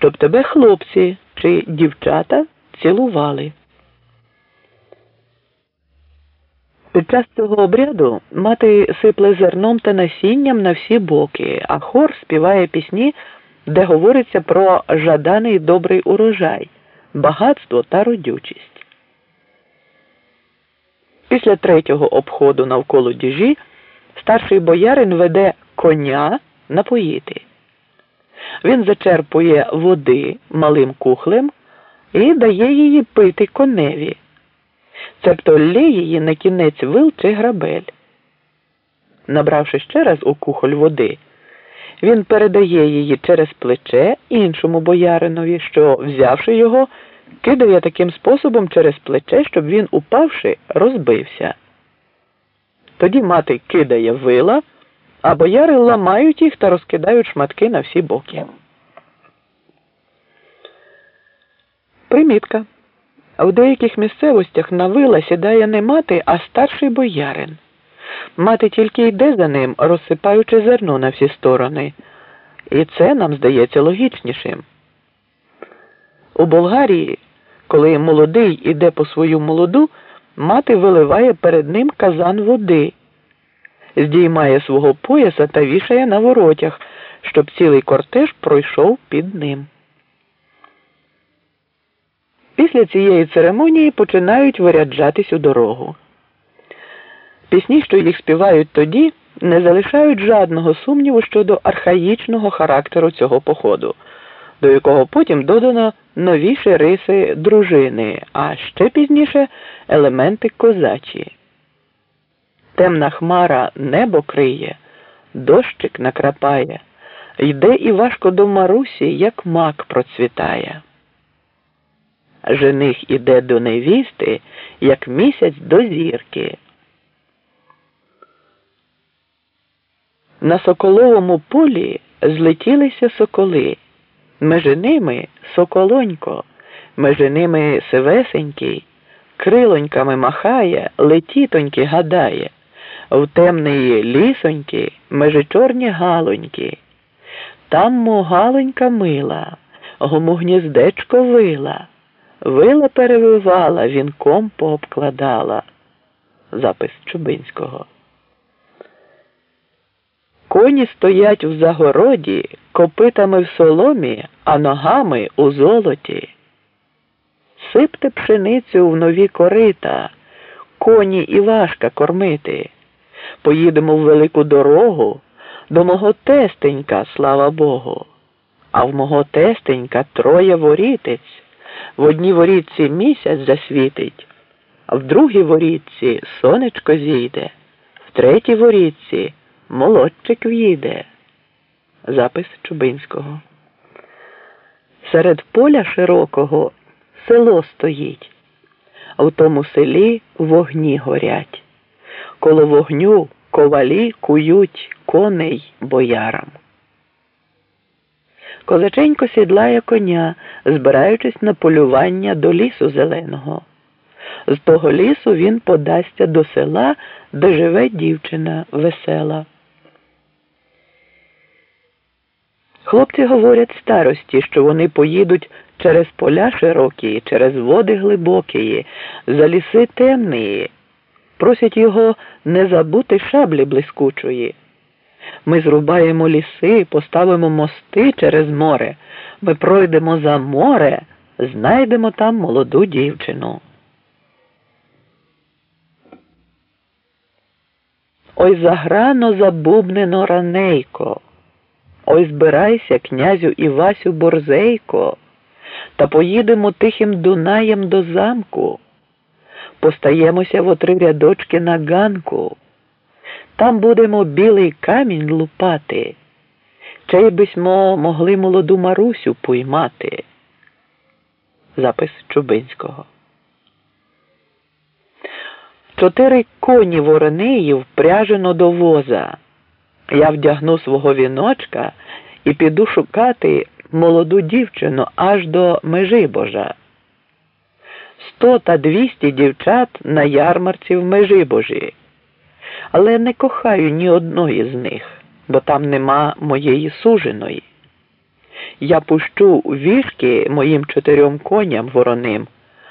щоб тебе хлопці чи дівчата цілували. Під час цього обряду мати сипле зерном та насінням на всі боки, а хор співає пісні, де говориться про жаданий добрий урожай, багатство та родючість. Після третього обходу навколо діжі старший боярин веде коня напоїти. Він зачерпує води малим кухлем і дає її пити коневі цебто лє її на кінець вил чи грабель. Набравши ще раз у кухоль води, він передає її через плече іншому бояринові, що, взявши його, кидає таким способом через плече, щоб він, упавши, розбився. Тоді мати кидає вила, а бояри ламають їх та розкидають шматки на всі боки. Примітка. В деяких місцевостях на вила сідає не мати, а старший боярин. Мати тільки йде за ним, розсипаючи зерно на всі сторони. І це нам здається логічнішим. У Болгарії, коли молодий іде по свою молоду, мати виливає перед ним казан води, здіймає свого пояса та вішає на воротях, щоб цілий кортеж пройшов під ним. Після цієї церемонії починають виряджатись у дорогу. Пісні, що їх співають тоді, не залишають жадного сумніву щодо архаїчного характеру цього походу, до якого потім додано новіші риси дружини, а ще пізніше елементи козачі. Темна хмара небо криє, дощик накрапає, йде і важко до Марусі, як мак процвітає. Жених іде до невісти, як місяць до зірки. На соколовому полі злетілися соколи. Межи ними соколонько, межи ними сивесенький, крилоньками махає, летітоньки гадає, в темної лісоньки, межи чорні галоньки. Там мо галонька мила, гому гніздечко вила. Вила перевивала, вінком пообкладала. Запис Чубинського. Коні стоять в загороді, копитами в соломі, а ногами у золоті. Сипте пшеницю в нові корита, коні і важка кормити. Поїдемо в велику дорогу до мого тестенька, слава Богу, а в мого тестенька троє ворітець. В одній ворітці місяць засвітить, а в другій ворітці сонечко зійде, в третій ворітці молодчик в'їде. Запис Чубинського. Серед поля широкого село стоїть, а в тому селі вогні горять. Коло вогню ковалі кують коней боярам. Козаченько сідлає коня, збираючись на полювання до лісу зеленого. З того лісу він подасться до села, де живе дівчина весела. Хлопці говорять старості, що вони поїдуть через поля широкі, через води глибокі, за ліси темні. Просять його не забути шаблі блискучої. Ми зрубаємо ліси, поставимо мости через море. Ми пройдемо за море, знайдемо там молоду дівчину. Ой заграно забубнено ранейко. Ой збирайся, князю Івасю Борзейко, та поїдемо тихим Дунаєм до замку. Постаємося в три рядочки на ганку. Там будемо білий камінь лупати. Чей бисьмо могли молоду Марусю поймати. Запис Чубинського. Чотири коні воронеї впряжено до воза. Я вдягну свого віночка і піду шукати молоду дівчину аж до межи божа. Сто та 200 дівчат на ярмарці в Межибожі. Але не кохаю ні одної з них, бо там нема моєї суженої. Я пущу віжки моїм чотирьом коням вороним.